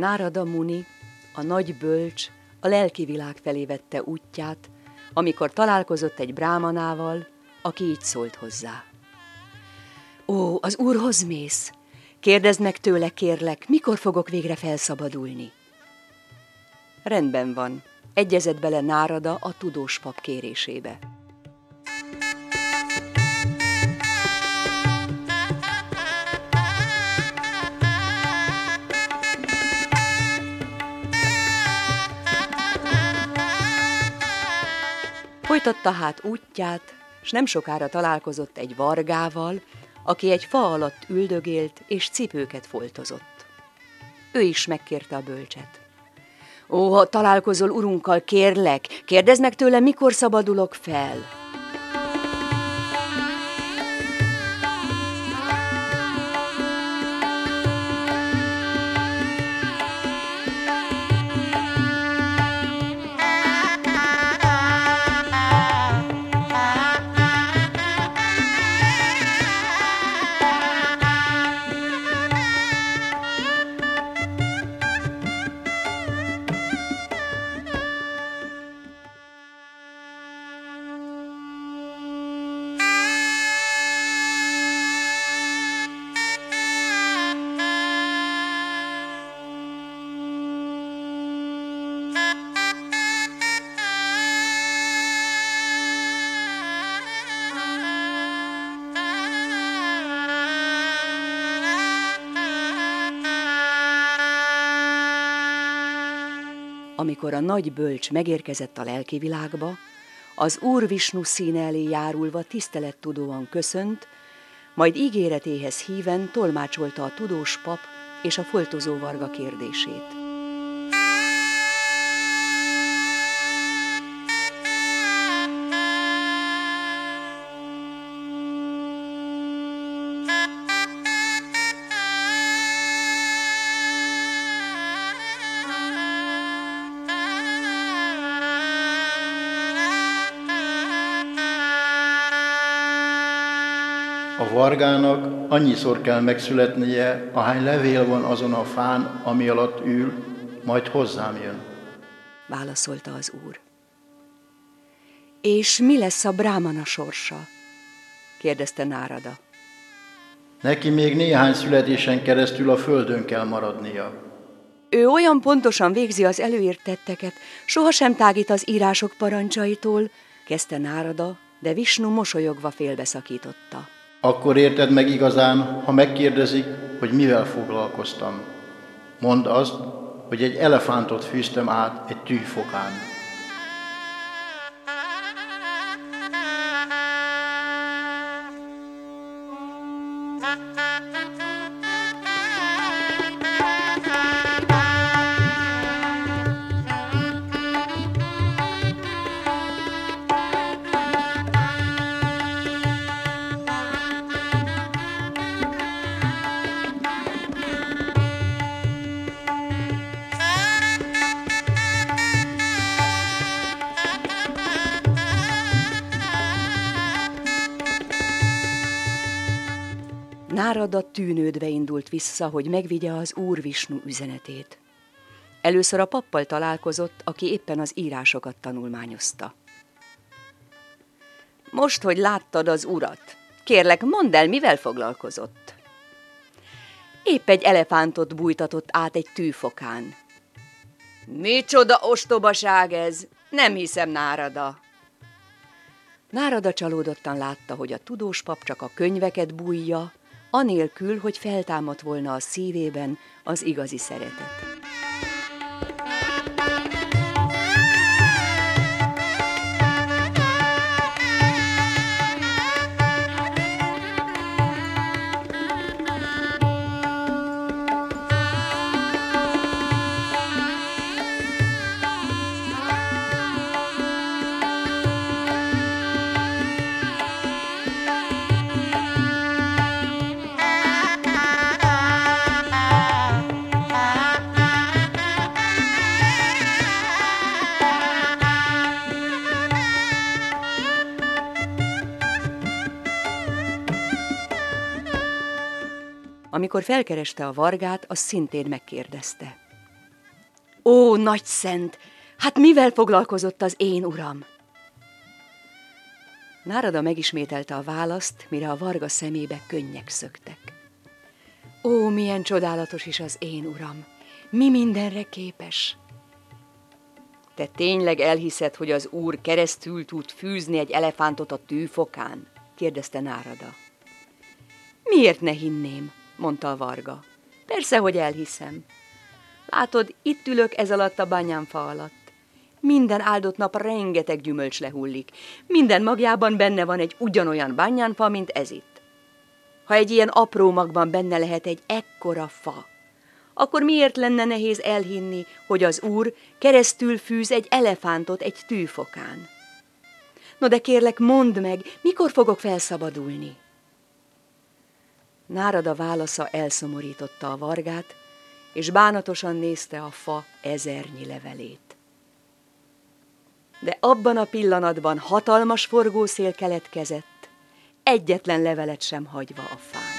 Nárada Muni, a nagy bölcs, a lelki világ felé vette útját, amikor találkozott egy brámanával, aki így szólt hozzá. Ó, az úrhoz mész! Kérdezd meg tőle, kérlek, mikor fogok végre felszabadulni? Rendben van, egyezett bele Nárada a tudós pap kérésébe. Folytatta hát útját, s nem sokára találkozott egy vargával, aki egy fa alatt üldögélt és cipőket foltozott. Ő is megkérte a bölcset. Ó, ha találkozol urunkkal, kérlek, kérdezd meg tőle, mikor szabadulok fel. Amikor a nagy bölcs megérkezett a lelki világba, az Úr Visnu színe elé járulva tisztelettudóan köszönt, majd ígéretéhez híven tolmácsolta a tudós pap és a foltozó varga kérdését. A vargának annyiszor kell megszületnie, ahány levél van azon a fán, ami alatt ül, majd hozzám jön. Válaszolta az úr. És mi lesz a brámana sorsa? kérdezte Nárada. Neki még néhány születésen keresztül a földön kell maradnia. Ő olyan pontosan végzi az előírt tetteket, sohasem tágít az írások parancsaitól, kezdte Nárada, de Visnu mosolyogva félbeszakította. Akkor érted meg igazán, ha megkérdezik, hogy mivel foglalkoztam. Mondd azt, hogy egy elefántot fűztem át egy tűfokán. Nárada tűnődve indult vissza, hogy megvigye az Úr Visnu üzenetét. Először a pappal találkozott, aki éppen az írásokat tanulmányozta. Most, hogy láttad az urat, kérlek, mondd el, mivel foglalkozott. Épp egy elefántot bújtatott át egy tűfokán. Micsoda ostobaság ez! Nem hiszem, Nárada! Nárada csalódottan látta, hogy a tudós pap csak a könyveket bújja, anélkül, hogy feltámadt volna a szívében az igazi szeretet. Amikor felkereste a vargát, az szintén megkérdezte. Ó, nagy szent, hát mivel foglalkozott az én uram? Nárada megismételte a választ, mire a varga szemébe könnyek szöktek. Ó, milyen csodálatos is az én uram! Mi mindenre képes! Te tényleg elhiszed, hogy az úr keresztül tud fűzni egy elefántot a tűfokán? kérdezte Nárada. Miért ne hinném? Mondta a varga. Persze, hogy elhiszem. Látod, itt ülök ez alatt a bányánfa alatt. Minden áldott nap rengeteg gyümölcs lehullik. Minden magjában benne van egy ugyanolyan bányánfa, mint ez itt. Ha egy ilyen apró magban benne lehet egy ekkora fa, akkor miért lenne nehéz elhinni, hogy az úr keresztül fűz egy elefántot egy tűfokán? No de kérlek, mondd meg, mikor fogok felszabadulni? Nárada válasza elszomorította a vargát, és bánatosan nézte a fa ezernyi levelét. De abban a pillanatban hatalmas forgószél keletkezett, egyetlen levelet sem hagyva a fán.